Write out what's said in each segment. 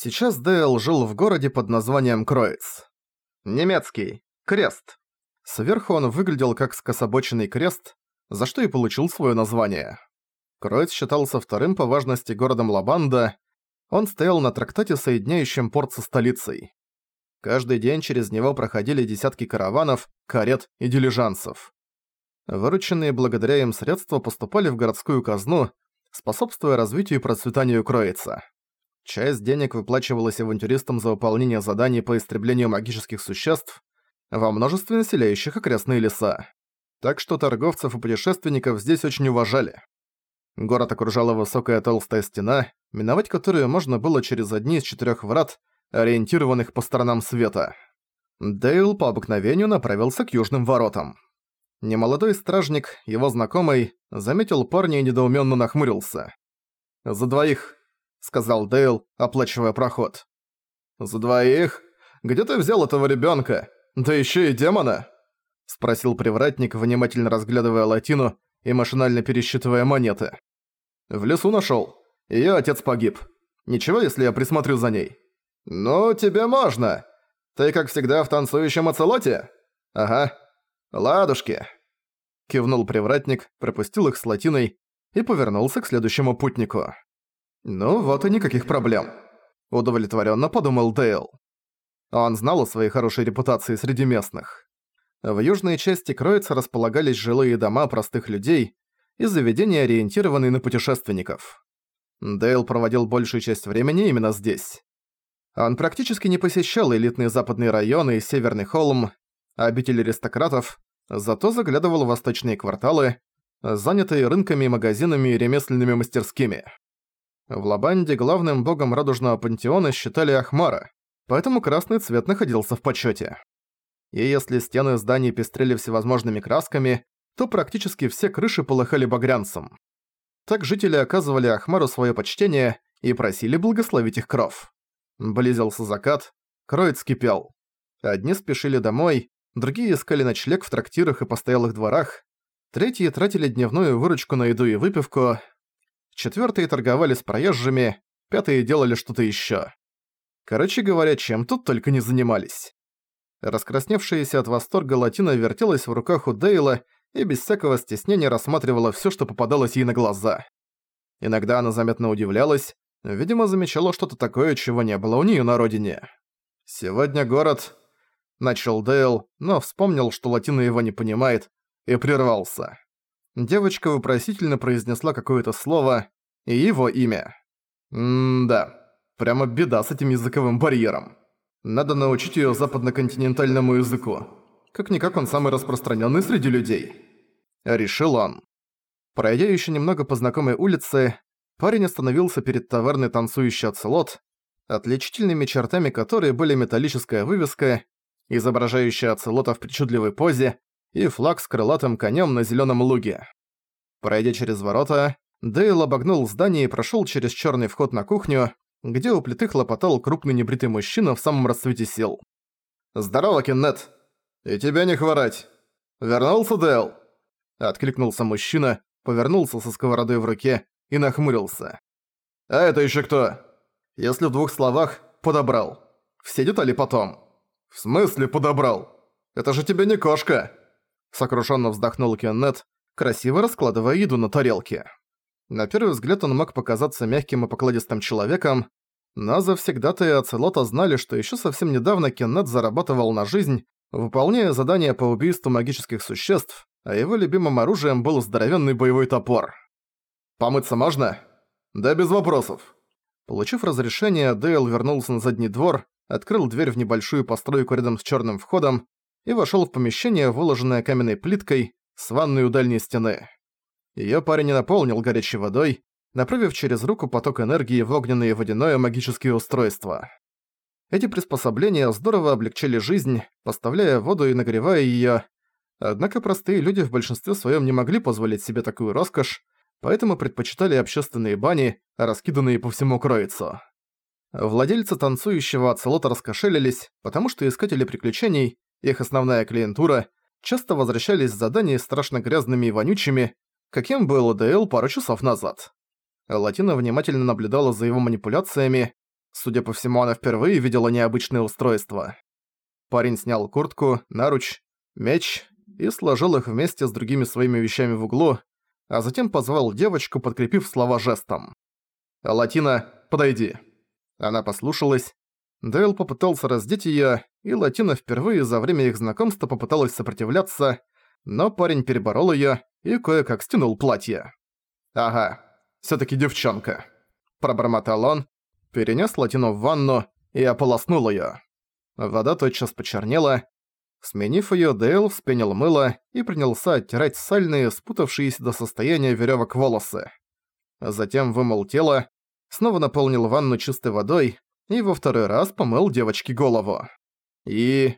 Сейчас Дейл жил в городе под названием Кроиц. Немецкий. Крест. Сверху он выглядел как скособоченный крест, за что и получил свое название. Кроиц считался вторым по важности городом Лабанда, он стоял на трактате, соединяющем порт со столицей. Каждый день через него проходили десятки караванов, карет и дилижансов. Вырученные благодаря им средства поступали в городскую казну, способствуя развитию и процветанию Кроица. Часть денег выплачивалась авантюристам за выполнение заданий по истреблению магических существ во множестве населяющих окрестные леса. Так что торговцев и путешественников здесь очень уважали. Город окружала высокая толстая стена, миновать которую можно было через одни из четырёх врат, ориентированных по сторонам света. Дейл по обыкновению направился к южным воротам. Немолодой стражник, его знакомый, заметил парня и недоуменно нахмурился. «За двоих», — сказал Дейл, оплачивая проход. «За двоих? Где ты взял этого ребенка? Да еще и демона?» — спросил привратник, внимательно разглядывая латину и машинально пересчитывая монеты. «В лесу нашел. Ее отец погиб. Ничего, если я присмотрю за ней?» «Ну, тебе можно. Ты, как всегда, в танцующем оцелоте?» «Ага. Ладушки». Кивнул привратник, пропустил их с латиной и повернулся к следующему путнику. «Ну вот и никаких проблем», — удовлетворенно подумал Дейл. Он знал о своей хорошей репутации среди местных. В южной части Кроица располагались жилые дома простых людей и заведения, ориентированные на путешественников. Дейл проводил большую часть времени именно здесь. Он практически не посещал элитные западные районы и Северный Холм, обители аристократов, зато заглядывал в восточные кварталы, занятые рынками, магазинами и ремесленными мастерскими. В Лабанде главным богом радужного пантеона считали Ахмара, поэтому красный цвет находился в почёте. И если стены зданий пестрели всевозможными красками, то практически все крыши полыхали багрянцем. Так жители оказывали Ахмару своё почтение и просили благословить их кров. Близился закат, Кроиц кипел. Одни спешили домой, другие искали ночлег в трактирах и постоялых дворах, третьи тратили дневную выручку на еду и выпивку, четвертые торговали с проезжими, пятые делали что-то ещё. Короче говоря, чем тут только не занимались. Раскрасневшаяся от восторга Латина вертелась в руках у Дейла и без всякого стеснения рассматривала всё, что попадалось ей на глаза. Иногда она заметно удивлялась, Видимо, замечала что-то такое, чего не было у неё на родине. «Сегодня город...» Начал Дейл, но вспомнил, что Латина его не понимает, и прервался. Девочка вопросительно произнесла какое-то слово и его имя. М-да, прямо беда с этим языковым барьером. Надо научить её западноконтинентальному языку. Как-никак он самый распространённый среди людей. Решил он. Пройдя ещё немного по знакомой улице, Парень остановился перед таверной танцующий оцелот, отличительными чертами которой были металлическая вывеска, изображающая оцелота в причудливой позе, и флаг с крылатым конем на зеленом луге. Пройдя через ворота, Дейл обогнул здание и прошел через черный вход на кухню, где у плиты хлопотал крупный небритый мужчина в самом расцвете сил. «Здорово, Кеннет! И тебя не хворать! Вернулся, Дейл?» Откликнулся мужчина, повернулся со сковородой в руке и нахмурился. «А это еще кто?» Если в двух словах «подобрал». Все детали потом. «В смысле подобрал? Это же тебе не кошка!» Сокрушенно вздохнул Кеннет, красиво раскладывая еду на тарелке. На первый взгляд он мог показаться мягким и покладистым человеком, но завсегда-то и Ацелота знали, что еще совсем недавно Кеннет зарабатывал на жизнь, выполняя задания по убийству магических существ, а его любимым оружием был здоровенный боевой топор. «Помыться можно?» «Да без вопросов». Получив разрешение, Дейл вернулся на задний двор, открыл дверь в небольшую постройку рядом с черным входом и вошел в помещение, выложенное каменной плиткой, с ванной у дальней стены. Ее парень наполнил горячей водой, направив через руку поток энергии в огненное и водяное магические устройства. Эти приспособления здорово облегчили жизнь, поставляя воду и нагревая ее. Однако простые люди в большинстве своем не могли позволить себе такую роскошь, поэтому предпочитали общественные бани, раскиданные по всему Кроицу. Владельцы танцующего оцелота раскошелились, потому что искатели приключений, их основная клиентура, часто возвращались с заданий страшно грязными и вонючими, каким был ДЛ пару часов назад. Латина внимательно наблюдала за его манипуляциями, Судя по всему, она впервые видела необычное устройство. Парень снял куртку, наруч, меч и сложил их вместе с другими своими вещами в углу, а затем позвал девочку, подкрепив слова жестом. «Латина, подойди». Она послушалась. Дейл попытался раздеть её, и Латина впервые за время их знакомства попыталась сопротивляться, но парень переборол её и кое-как стянул платье. «Ага, всё-таки девчонка», – пробормотал он, перенес Латину в ванну и ополоснул её. Вода тотчас почернела. Сменив её, Дейл вспенил мыло и принялся оттирать сальные, спутавшиеся до состояния верёвок волосы. Затем вымыл тело, снова наполнил ванну чистой водой и во второй раз помыл девочке голову. И...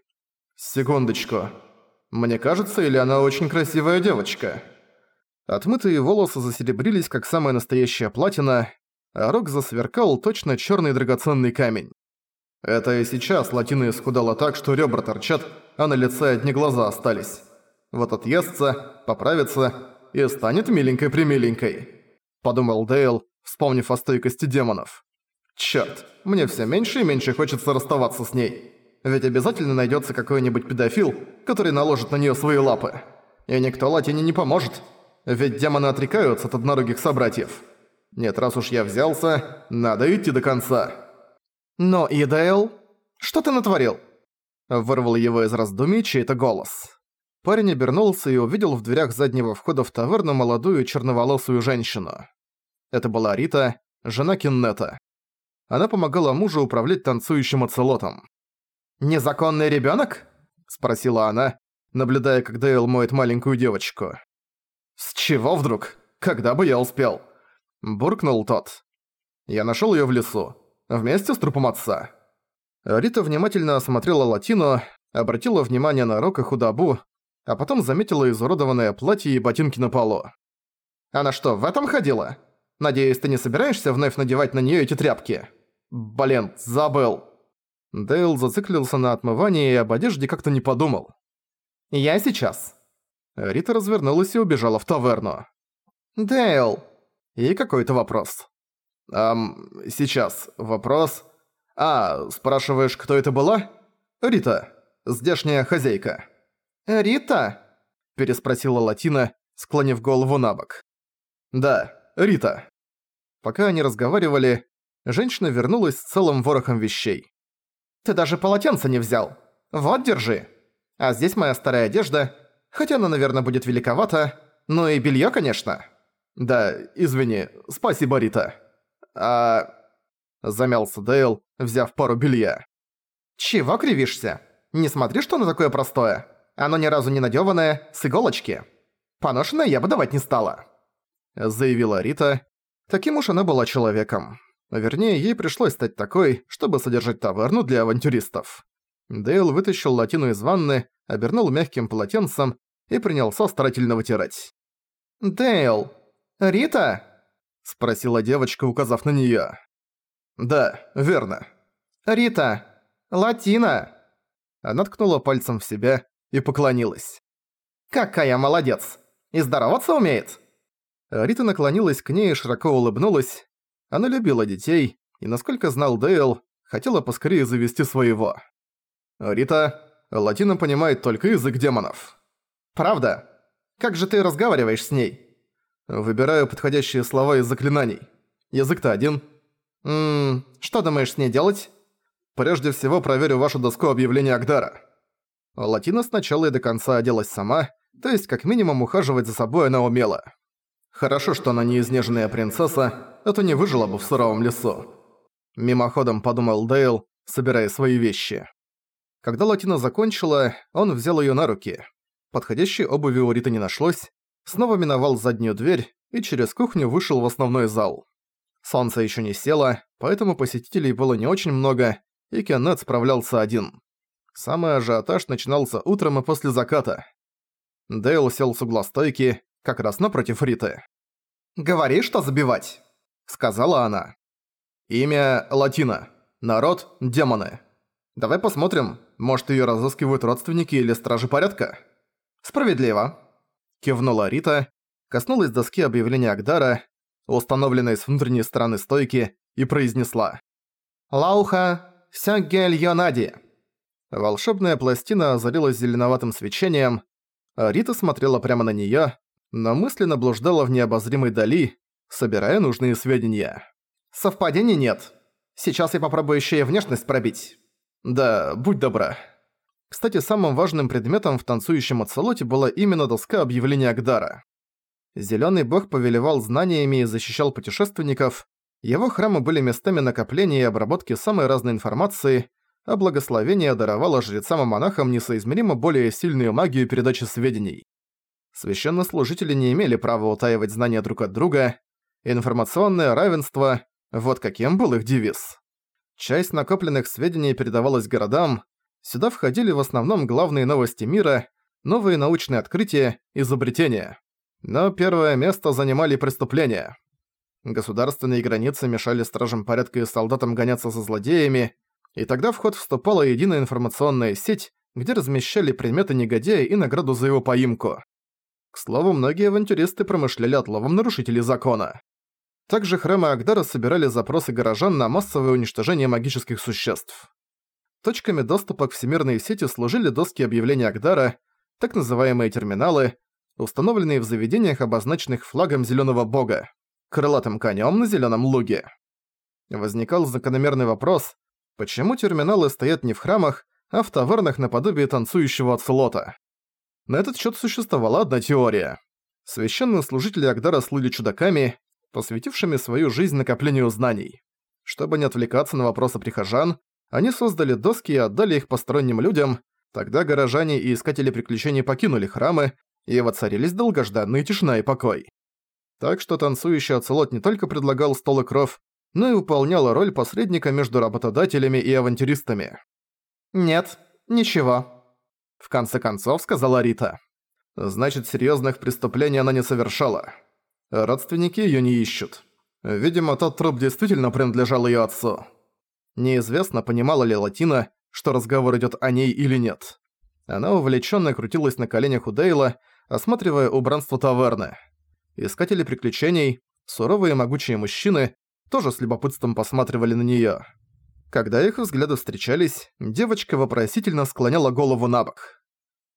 Секундочку. Мне кажется, или она очень красивая девочка? Отмытые волосы засеребрились, как самая настоящая платина, а рог засверкал точно черный драгоценный камень. Это и сейчас латина исхудала так, что ребра торчат, а на лице одни глаза остались. Вот отъестся, поправится и станет миленькой-примиленькой. Подумал Дейл, вспомнив о стойкости демонов. Чёрт, мне все меньше и меньше хочется расставаться с ней. Ведь обязательно найдется какой-нибудь педофил, который наложит на нее свои лапы. И никто Латине не поможет. Ведь демоны отрекаются от однорогих собратьев. Нет, раз уж я взялся, надо идти до конца. Но, Идейл, что ты натворил? Вырвал его из раздумий чей-то голос. Парень обернулся и увидел в дверях заднего входа в таверну молодую черноволосую женщину. Это была Рита, жена Киннета. Она помогала мужу управлять танцующим оцелотом. «Незаконный ребёнок?» – спросила она, наблюдая, как Дейл моет маленькую девочку. «С чего вдруг? Когда бы я успел?» – буркнул тот. «Я нашёл её в лесу, вместе с трупом отца». Рита внимательно осмотрела Латину, обратила внимание на рог и худобу, а потом заметила изуродованное платье и ботинки на полу. «Она что, в этом ходила? Надеюсь, ты не собираешься вновь надевать на неё эти тряпки?» «Блин, забыл!» Дейл зациклился на отмывании и об одежде как-то не подумал. «Я сейчас». Рита развернулась и убежала в таверну. «Дейл!» И какой-то вопрос. «Ам, сейчас. Вопрос. А, спрашиваешь, кто это была?» «Рита. Здешняя хозяйка». «Рита?» Переспросила Латина, склонив голову на бок. «Да, Рита». Пока они разговаривали, женщина вернулась с целым ворохом вещей. Ты даже полотенце не взял. Вот, держи. А здесь моя старая одежда, хотя она, наверное, будет великовата. Ну и белье, конечно. Да, извини, спасибо, Рита. А... Замялся Дейл, взяв пару белья. Чего кривишься? Не смотри, что оно такое простое. Оно ни разу не надеванное, с иголочки. Поношенное я бы давать не стала. Заявила Рита. Таким уж она была человеком. Вернее, ей пришлось стать такой, чтобы содержать таверну для авантюристов. Дейл вытащил латину из ванны, обернул мягким полотенцем и принялся старательно вытирать. «Дейл! Рита?» – спросила девочка, указав на неё. «Да, верно». «Рита! Латина!» Она ткнула пальцем в себя и поклонилась. «Какая молодец! И здороваться умеет?» Рита наклонилась к ней и широко улыбнулась, она любила детей, и, насколько знал Дейл, хотела поскорее завести своего. «Рита, Латина понимает только язык демонов». «Правда? Как же ты разговариваешь с ней?» «Выбираю подходящие слова из заклинаний. Язык-то один». «Ммм, что думаешь с ней делать?» «Прежде всего проверю вашу доску объявления Агдара». Латина сначала и до конца оделась сама, то есть как минимум ухаживать за собой она умела. Хорошо, что она не изнеженная принцесса, а то не выжила бы в суровом лесу. Мимоходом подумал Дейл, собирая свои вещи. Когда Латина закончила, он взял её на руки. Подходящей обуви у Риты не нашлось, снова миновал заднюю дверь и через кухню вышел в основной зал. Солнце ещё не село, поэтому посетителей было не очень много, и Кеннет справлялся один. Самый ажиотаж начинался утром и после заката. Дейл сел с угла стойки, как раз напротив Риты. «Говори, что забивать», — сказала она. «Имя Латина. Народ — демоны. Давай посмотрим, может, её разыскивают родственники или стражи порядка?» «Справедливо», — кивнула Рита, коснулась доски объявления Агдара, установленной с внутренней стороны стойки, и произнесла. «Лауха Сёггель Йонади». Волшебная пластина озарилась зеленоватым свечением, а Рита смотрела прямо на неё, но мысленно блуждала в необозримой дали, собирая нужные сведения. «Совпадений нет. Сейчас я попробую ещё и внешность пробить». «Да, будь добра». Кстати, самым важным предметом в танцующем оцелоте была именно доска объявления Агдара. Зелёный бог повелевал знаниями и защищал путешественников, его храмы были местами накопления и обработки самой разной информации, а благословение даровало жрецам и монахам несоизмеримо более сильную магию передачи сведений. Священнослужители не имели права утаивать знания друг от друга, информационное равенство – вот каким был их девиз. Часть накопленных сведений передавалась городам, Сюда входили в основном главные новости мира, новые научные открытия, изобретения. Но первое место занимали преступления. Государственные границы мешали стражам порядка и солдатам гоняться за злодеями, и тогда в ход вступала единая информационная сеть, где размещали предметы негодяя и награду за его поимку. К слову, многие авантюристы промышляли отловом нарушителей закона. Также храмы Агдара собирали запросы горожан на массовое уничтожение магических существ. Точками доступа к всемирной сети служили доски объявления Агдара, так называемые терминалы, установленные в заведениях, обозначенных флагом Зелёного Бога, крылатым конём на зелёном луге. Возникал закономерный вопрос, почему терминалы стоят не в храмах, а в тавернах наподобие танцующего оцелота. На этот счёт существовала одна теория. Священные служители Агдара слыли чудаками, посвятившими свою жизнь накоплению знаний. Чтобы не отвлекаться на вопросы прихожан, они создали доски и отдали их посторонним людям, тогда горожане и искатели приключений покинули храмы, и воцарились долгожданные тишина и покой. Так что танцующий оцелот не только предлагал стол и кров, но и выполнял роль посредника между работодателями и авантюристами. «Нет, ничего», — в конце концов сказала Рита. «Значит, серьезных преступлений она не совершала. Родственники ее не ищут. Видимо, тот труп действительно принадлежал ее отцу». Неизвестно, понимала ли Латина, что разговор идет о ней или нет. Она увлеченно крутилась на коленях у Дейла, осматривая убранство таверны. Искатели приключений, суровые могучие мужчины, тоже с любопытством посматривали на неё. Когда их взгляды встречались, девочка вопросительно склоняла голову на бок.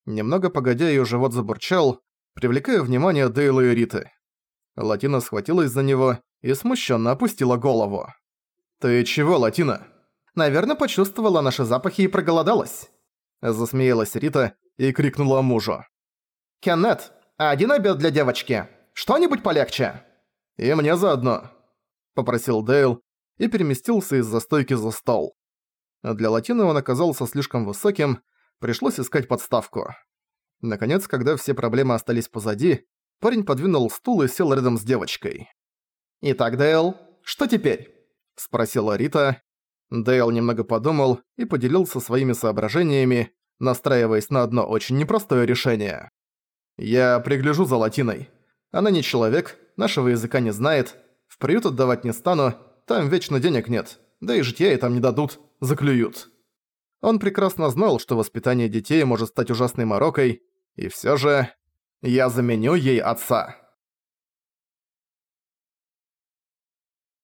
Немного погодя, её живот забурчал, привлекая внимание Дейла и Риты. Латина схватилась за него и смущенно опустила голову. «Ты чего, Латина?» Наверное, почувствовала наши запахи и проголодалась. Засмеялась Рита и крикнула мужу. «Кеннет, один обед для девочки. Что-нибудь полегче?» «И мне заодно», — попросил Дейл и переместился из-за стойки за стол. Для Латины он оказался слишком высоким, пришлось искать подставку. Наконец, когда все проблемы остались позади, парень подвинул стул и сел рядом с девочкой. «Итак, Дейл, что теперь?» — спросила Рита, Дейл немного подумал и поделился своими соображениями, настраиваясь на одно очень непростое решение. «Я пригляжу за Латиной. Она не человек, нашего языка не знает, в приют отдавать не стану, там вечно денег нет, да и житья ей там не дадут, заклюют». Он прекрасно знал, что воспитание детей может стать ужасной морокой, и всё же «я заменю ей отца».